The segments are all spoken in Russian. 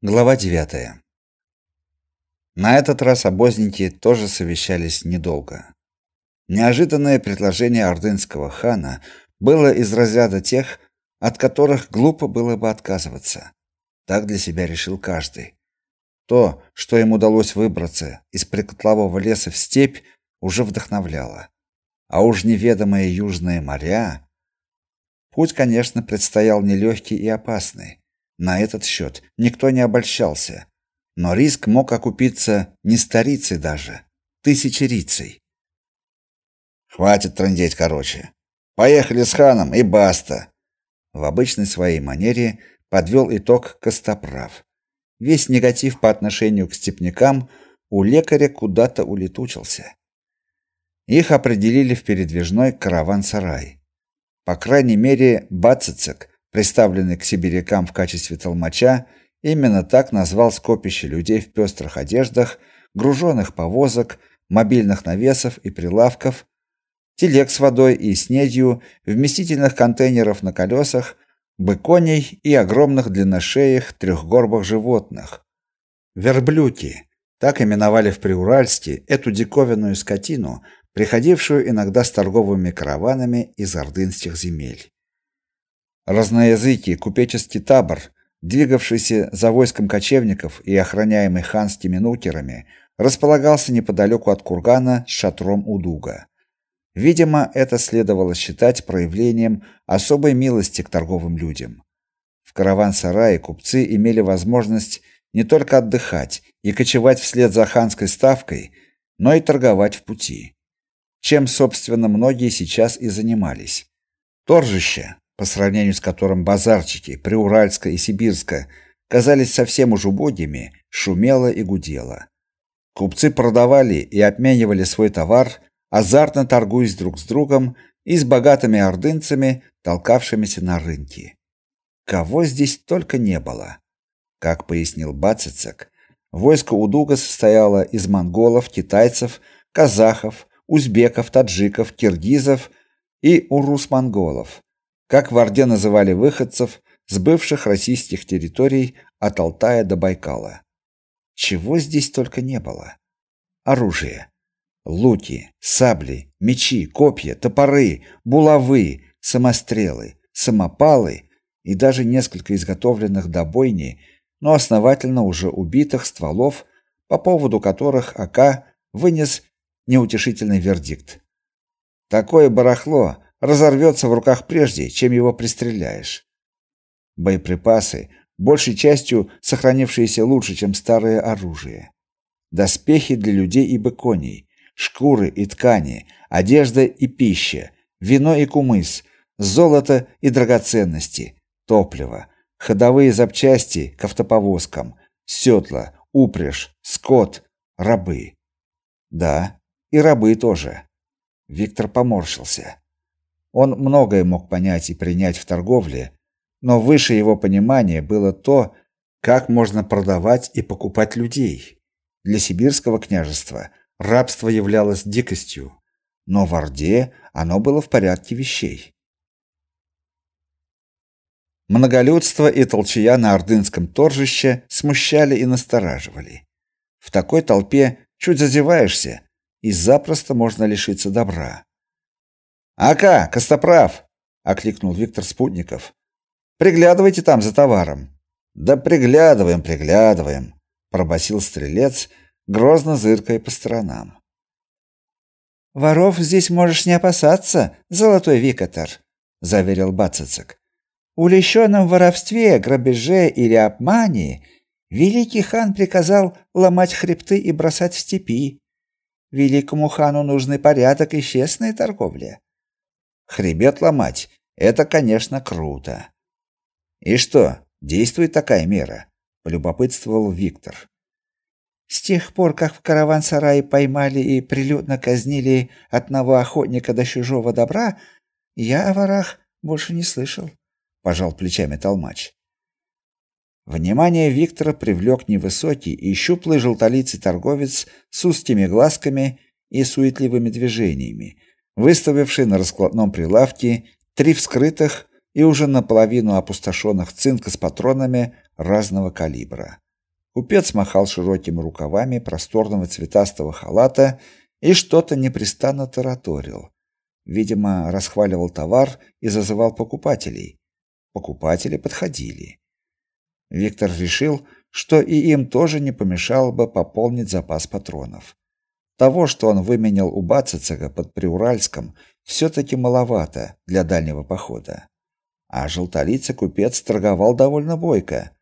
Глава 9. На этот раз обозники тоже совещались недолго. Неожиданное предложение ордынского хана было из разряда тех, от которых глупо было бы отказываться. Так для себя решил каждый. То, что им удалось выбраться из прикотлового леса в степь, уже вдохновляло. А уж неведомые южные моря... Путь, конечно, предстоял нелегкий и опасный на этот счет никто не обольщался, но риск мог окупиться не старицей даже, тысячерицей. Хватит трындеть, короче. Поехали с ханом и баста. В обычной своей манере подвел итог Костоправ. Весь негатив по отношению к степнякам у лекаря куда-то улетучился. Их определили в передвижной караван-сарай. По крайней мере, Бацицек представленный к сибирякам в качестве толмача, именно так назвал скопище людей в пестрых одеждах, груженных повозок, мобильных навесов и прилавков, телег с водой и снедью, вместительных контейнеров на колесах, быконей и огромных длинношеях трехгорбых животных. Верблюки так именовали в Приуральске эту диковинную скотину, приходившую иногда с торговыми караванами из ордынских земель. Разноязыкий купеческий табор, двигавшийся за войском кочевников и охраняемый ханскими нукерами, располагался неподалеку от кургана с шатром Удуга. Видимо, это следовало считать проявлением особой милости к торговым людям. В караван-сарае купцы имели возможность не только отдыхать и кочевать вслед за ханской ставкой, но и торговать в пути. Чем, собственно, многие сейчас и занимались. Торжище, по сравнению с которым базарчики Приуральска и Сибирска казались совсем уж убогими, шумело и гудело. Купцы продавали и обменивали свой товар, азартно торгуясь друг с другом и с богатыми ордынцами, толкавшимися на рынке. Кого здесь только не было. Как пояснил Бацицек, войско Удуга состояло из монголов, китайцев, казахов, узбеков, таджиков, киргизов и урус-монголов как в Орде называли выходцев с бывших российских территорий от Алтая до Байкала. Чего здесь только не было. Оружие. Луки, сабли, мечи, копья, топоры, булавы, самострелы, самопалы и даже несколько изготовленных до бойни, но основательно уже убитых стволов, по поводу которых АК вынес неутешительный вердикт. Такое барахло разорвется в руках прежде, чем его пристреляешь. Боеприпасы, большей частью сохранившиеся лучше, чем старое оружие. Доспехи для людей и быконей, шкуры и ткани, одежда и пища, вино и кумыс, золото и драгоценности, топливо, ходовые запчасти к автоповозкам, седла, упряжь, скот, рабы. Да, и рабы тоже. Виктор поморщился. Он многое мог понять и принять в торговле, но выше его понимания было то, как можно продавать и покупать людей. Для сибирского княжества рабство являлось дикостью, но в Орде оно было в порядке вещей. Многолюдство и толчья на ордынском торжище смущали и настораживали. В такой толпе чуть зазеваешься, и запросто можно лишиться добра. «Ака, Костоправ!» — окликнул Виктор Спутников. «Приглядывайте там за товаром». «Да приглядываем, приглядываем», — пробасил стрелец, грозно зыркая по сторонам. «Воров здесь можешь не опасаться, золотой Викатор», — заверил Бацицек. «Улещенным в воровстве, грабеже или обмане великий хан приказал ломать хребты и бросать в степи. Великому хану нужны порядок и честная торговля. Хребет ломать это, конечно, круто. И что, действует такая мера? полюбопытствовал Виктор. С тех пор, как в караван-сарае поймали и прилюдно казнили одного охотника до чужого добра, я о ворах больше не слышал, пожал плечами толмач. Внимание Виктора привлек невысокий и щуплый желтолицый торговец с узкими глазками и суетливыми движениями, выставивший на раскладном прилавке три вскрытых и уже наполовину опустошенных цинка с патронами разного калибра. Купец махал широкими рукавами просторного цветастого халата и что-то непрестанно тараторил. Видимо, расхваливал товар и зазывал покупателей. Покупатели подходили. Виктор решил, что и им тоже не помешало бы пополнить запас патронов. Того, что он выменял у Бацицега под Приуральском, все таки маловато для дальнего похода. А желтолицый купец торговал довольно бойко.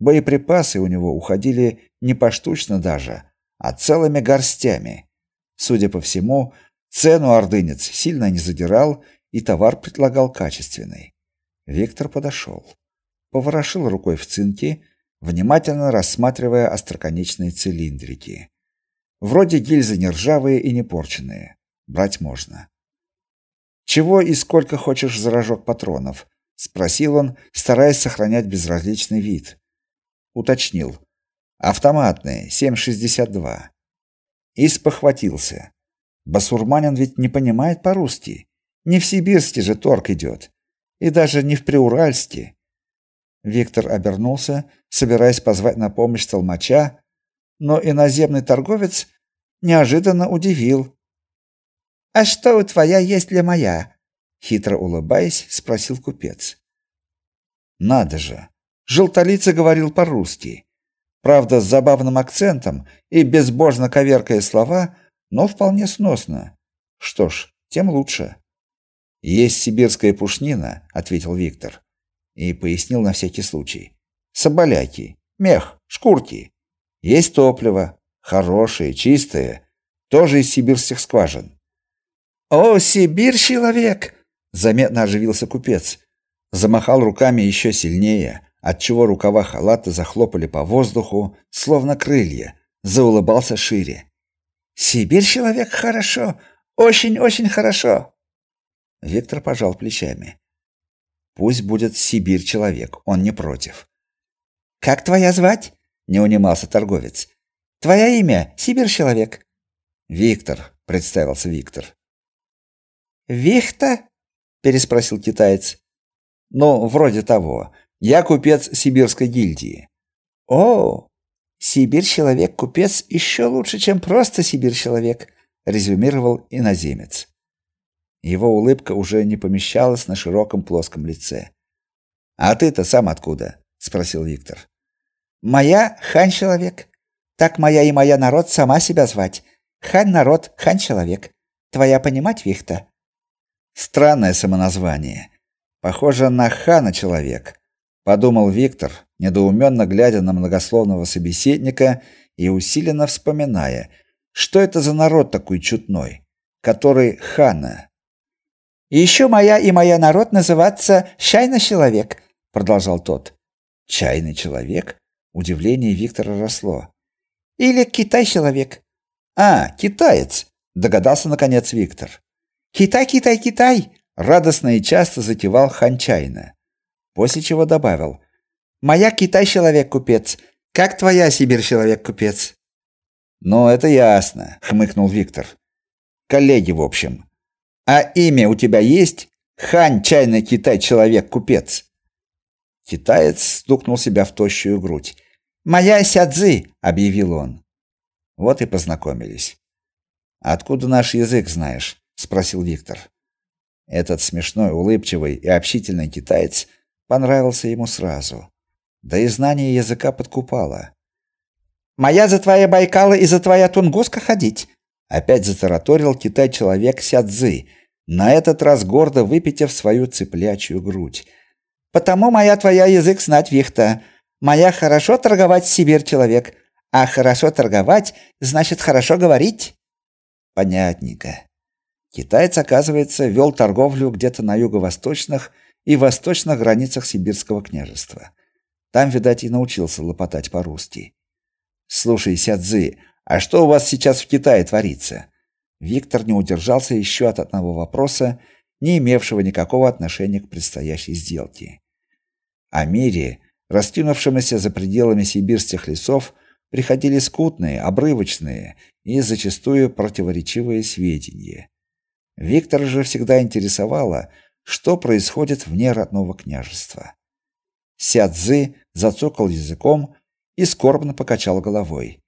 Боеприпасы у него уходили не поштучно даже, а целыми горстями. Судя по всему, цену ордынец сильно не задирал и товар предлагал качественный. Виктор подошел, поворошил рукой в цинке, внимательно рассматривая остроконечные цилиндрики. Вроде гильзы не ржавые и не порченные. Брать можно. Чего и сколько хочешь за рожок патронов? спросил он, стараясь сохранять безразличный вид. Уточнил: автоматные, 7.62. И спохватился. Басурманин ведь не понимает по-русски. Не в сибирске же торг идет, и даже не в приуральске. Виктор обернулся, собираясь позвать на помощь толмача, но иноземный торговец неожиданно удивил. А что у твоя есть ли моя? хитро улыбаясь, спросил купец. Надо же, желтолицый говорил по-русски. Правда, с забавным акцентом и безбожно коверкая слова, но вполне сносно. Что ж, тем лучше. Есть сибирская пушнина, ответил Виктор и пояснил на всякий случай. Соболяки, мех, шкурки. Есть топливо, хорошее, чистое, тоже из сибирских скважин. О, Сибирь, человек, заметно оживился купец. Замахал руками еще сильнее, отчего рукава халата захлопали по воздуху, словно крылья, заулыбался шире. Сибирь, человек, хорошо, очень-очень хорошо. Виктор пожал плечами. Пусть будет Сибирь человек, он не против. Как твоя звать? Не унимался торговец. Твоя имя Сибирь человек. Виктор, представился Виктор. Вихта? переспросил китаец. Ну, вроде того. Я купец сибирской гильдии. О, Сибирь человек купец еще лучше, чем просто Сибирь человек, резюмировал иноземец. Его улыбка уже не помещалась на широком плоском лице. А ты-то сам откуда? спросил Виктор. Моя хань человек. Так моя и моя народ сама себя звать. Хань народ, хань человек. Твоя понимать, Вихта? Странное самоназвание. Похоже на хана человек, подумал Виктор, недоуменно глядя на многословного собеседника и усиленно вспоминая, что это за народ такой чудной, который хана и еще моя и моя народ называться чайный человек, продолжал тот. Чайный человек? Удивление Виктора росло. Или Китай человек. А, китаец, догадался наконец Виктор. Китай, Китай, Китай, радостно и часто затевал Ханчайна. После чего добавил: Моя Китай человек купец. Как твоя Сибирь человек купец? Ну, это ясно, хмыкнул Виктор. Коллеги, в общем. А имя у тебя есть? Хань, Китай, человек-купец. Китаец стукнул себя в тощую грудь. «Моя Сядзы!» — объявил он. Вот и познакомились. «Откуда наш язык знаешь?» — спросил Виктор. Этот смешной, улыбчивый и общительный китаец понравился ему сразу. Да и знание языка подкупало. «Моя за твоя Байкала и за твоя Тунгуска ходить!» Опять затараторил Китай-человек Сядзы, на этот раз гордо выпитив свою цыплячью грудь. «Потому моя твоя язык знать, Вихта. Моя хорошо торговать Сибирь человек, а хорошо торговать значит хорошо говорить». Понятненько. Китаец, оказывается, вел торговлю где-то на юго-восточных и восточных границах Сибирского княжества. Там, видать, и научился лопотать по-русски. «Слушай, Сядзы, а что у вас сейчас в Китае творится? Виктор не удержался еще от одного вопроса, не имевшего никакого отношения к предстоящей сделке. О мире, раскинувшемся за пределами сибирских лесов, приходили скудные, обрывочные и зачастую противоречивые сведения. Виктор же всегда интересовало, что происходит вне родного княжества. Сядзы зацокал языком и скорбно покачал головой.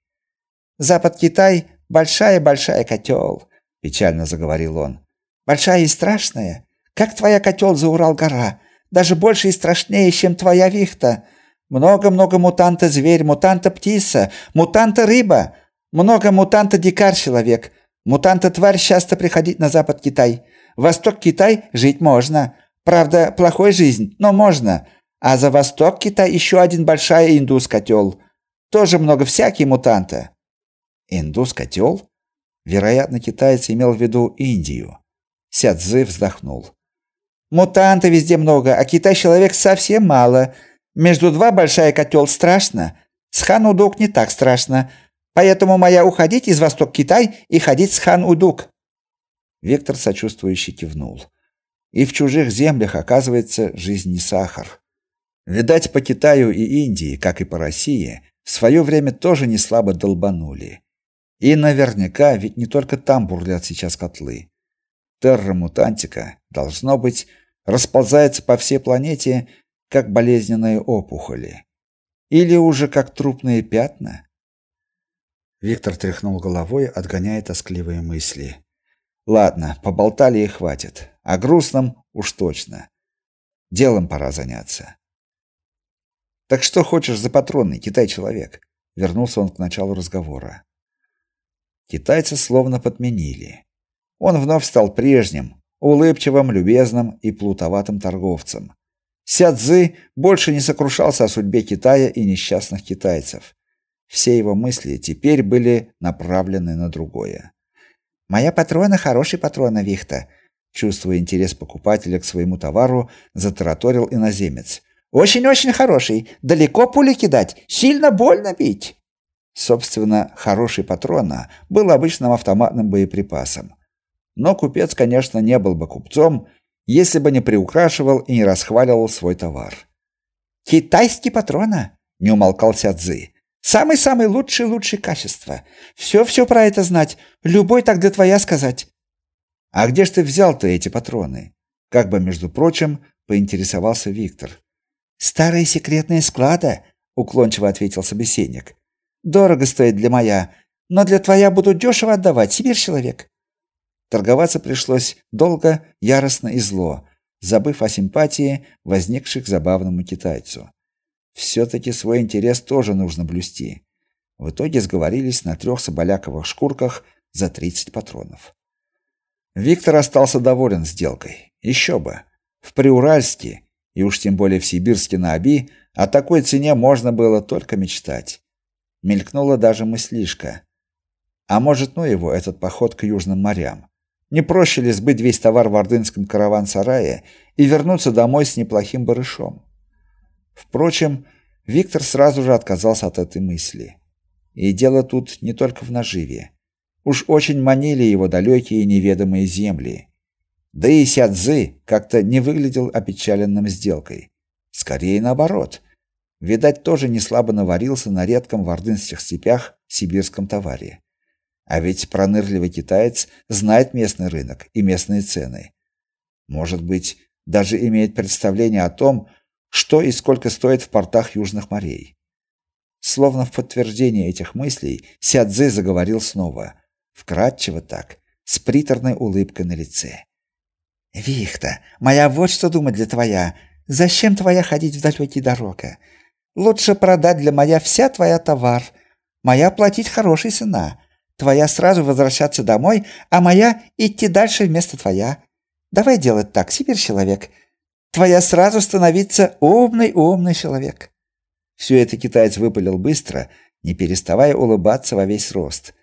Запад Китай большая-большая котел», — печально заговорил он. Большая и страшная, как твоя котел за Урал-гора, даже больше и страшнее, чем твоя вихта. Много-много мутанта зверь, мутанта птица, мутанта рыба, много мутанта дикарь человек, мутанта тварь часто приходить на запад Китай. Восток Китай жить можно. Правда, плохой жизнь, но можно. А за восток Китай еще один большая индус котел. Тоже много всякие мутанта. Индус котел? Вероятно, китаец имел в виду Индию. Сядзы вздохнул. Мутанты везде много, а Китай человек совсем мало. Между два большая котел страшно. С хан Удук не так страшно. Поэтому моя уходить из Восток Китай и ходить с хан Удук. Вектор сочувствующе кивнул. И в чужих землях, оказывается, жизнь не сахар. Видать, по Китаю и Индии, как и по России, в свое время тоже не слабо долбанули. И наверняка, ведь не только там бурлят сейчас котлы. Терра мутантика, должно быть, расползается по всей планете, как болезненные опухоли. Или уже как трупные пятна. Виктор тряхнул головой, отгоняя тоскливые мысли. Ладно, поболтали и хватит. О грустном уж точно. Делом пора заняться. Так что хочешь за патроны, Китай-человек? Вернулся он к началу разговора. Китайца словно подменили он вновь стал прежним, улыбчивым, любезным и плутоватым торговцем. Сядзы больше не сокрушался о судьбе Китая и несчастных китайцев. Все его мысли теперь были направлены на другое. Моя патрона хороший патрона Вихта, чувствуя интерес покупателя к своему товару, затараторил иноземец. Очень-очень хороший, далеко пули кидать, сильно больно бить. Собственно, хороший патрона был обычным автоматным боеприпасом. Но купец, конечно, не был бы купцом, если бы не приукрашивал и не расхваливал свой товар. «Китайский патрона!» — не умолкал Сядзы. «Самый-самый лучший-лучший качество. Все-все про это знать. Любой так для твоя сказать». «А где ж ты взял-то эти патроны?» Как бы, между прочим, поинтересовался Виктор. «Старые секретные склады», — уклончиво ответил собеседник. «Дорого стоит для моя, но для твоя буду дешево отдавать, себе человек. Торговаться пришлось долго, яростно и зло, забыв о симпатии, возникших забавному китайцу. все таки свой интерес тоже нужно блюсти. В итоге сговорились на трех соболяковых шкурках за 30 патронов. Виктор остался доволен сделкой. Еще бы. В Приуральске, и уж тем более в Сибирске на Оби, о такой цене можно было только мечтать. Мелькнула даже мыслишка. А может, ну его, этот поход к южным морям. Не проще ли сбыть весь товар в ордынском караван-сарае и вернуться домой с неплохим барышом? Впрочем, Виктор сразу же отказался от этой мысли. И дело тут не только в наживе. Уж очень манили его далекие и неведомые земли. Да и Сядзы как-то не выглядел опечаленным сделкой. Скорее наоборот. Видать, тоже не слабо наварился на редком в ордынских степях сибирском товаре. А ведь пронырливый китаец знает местный рынок и местные цены. Может быть, даже имеет представление о том, что и сколько стоит в портах южных морей. Словно в подтверждение этих мыслей, Сядзы заговорил снова, вкратчиво так, с приторной улыбкой на лице. Вихта, моя вот что думать для твоя. Зачем твоя ходить в далекие дорога? Лучше продать для моя вся твоя товар. Моя платить хорошей цена. Твоя сразу возвращаться домой, а моя идти дальше вместо твоя. Давай делать так, Сибирь человек. Твоя сразу становиться умный-умный человек. Все это китаец выпалил быстро, не переставая улыбаться во весь рост.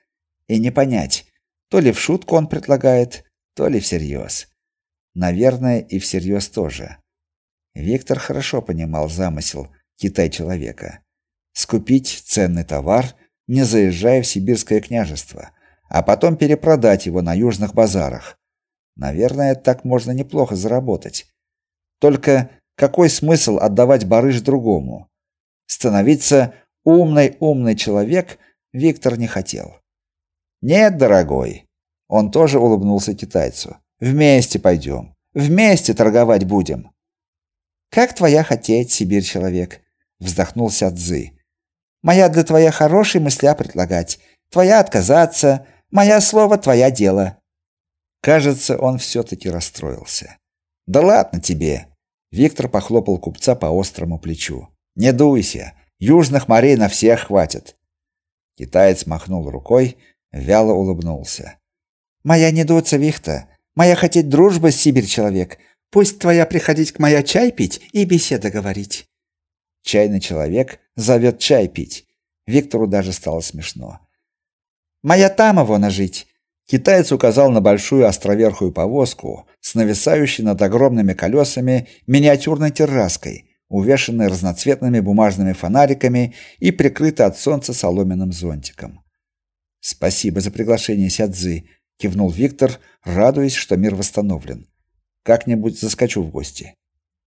И не понять, то ли в шутку он предлагает, то ли всерьез. Наверное, и всерьез тоже. Виктор хорошо понимал замысел Китай-человека. Скупить ценный товар – не заезжая в сибирское княжество, а потом перепродать его на южных базарах. Наверное, так можно неплохо заработать. Только какой смысл отдавать барыш другому? Становиться умный-умный человек Виктор не хотел. Нет, дорогой. Он тоже улыбнулся китайцу. Вместе пойдем. Вместе торговать будем. Как твоя хотеть, Сибирь человек, вздохнул Сядзы. Моя для твоя хорошие мысля предлагать, твоя отказаться, моя слово твоя дело. Кажется, он все таки расстроился. Да ладно тебе. Виктор похлопал купца по острому плечу. Не дуйся, южных морей на всех хватит. Китаец махнул рукой, вяло улыбнулся. Моя не дуться, Вихта, моя хотеть дружбы с Сибирь человек. Пусть твоя приходить к моя чай пить и беседа говорить. Чайный человек зовет чай пить. Виктору даже стало смешно. Моя там его нажить. Китаец указал на большую островерхую повозку с нависающей над огромными колесами миниатюрной терраской, увешанной разноцветными бумажными фонариками и прикрытой от солнца соломенным зонтиком. Спасибо за приглашение, Сядзы, кивнул Виктор, радуясь, что мир восстановлен. Как-нибудь заскочу в гости.